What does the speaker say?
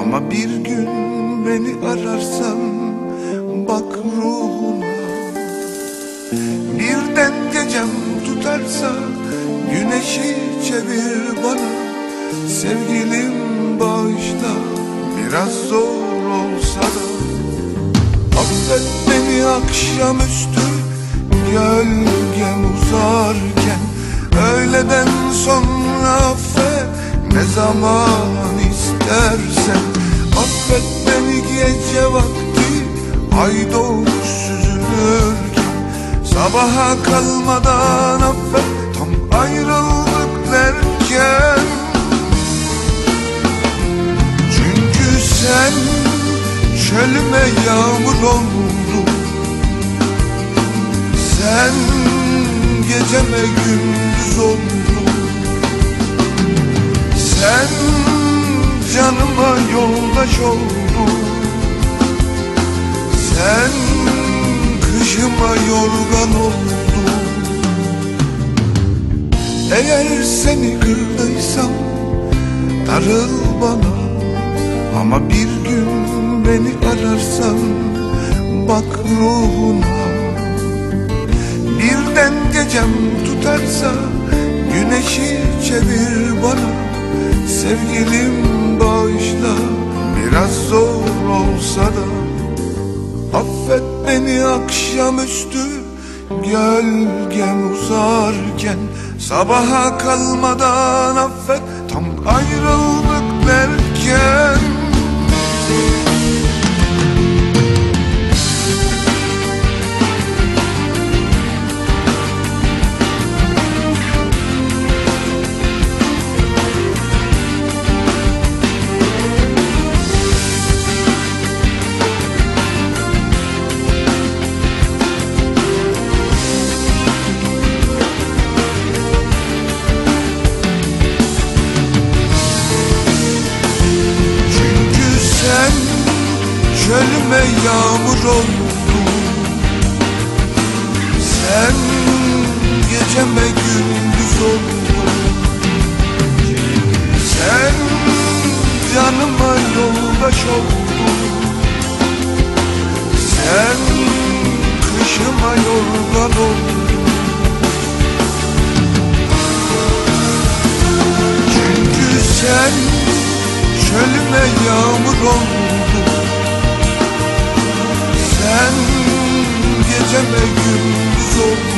Ama bir gün beni ararsan bak ruhuma. Birden gecem tutarsa güneşi çevir bana. Sevgilim bağışla biraz zor olsa da. Affet beni akşamüstü gölgem gece vakti ay doğmuş süzülürken Sabaha kalmadan affet tam ayrıldık derken. Çünkü sen çölüme yağmur oldun. Sen geceme gündüz oldun. Sen canıma yoldaş oldun Sen kışıma yorgan oldun. Eğer seni kırdıysam darıl bana. Ama bir gün beni ararsan bak ruhuna. Birden gecem tutarsa güneşi çevir bana Sevgilim bağışla biraz zor olsa da. Affet beni akşamüstü gölgem uzarken. Sabaha kalmadan affet çölüme yağmur oldun Sen geceme gündüz oldun. Sen canıma yoldaş oldun. Sen kışıma yorgan oldun. Çünkü sen çölüme yağmur oldun Sen gündüz Sen canıma yoldaş oldun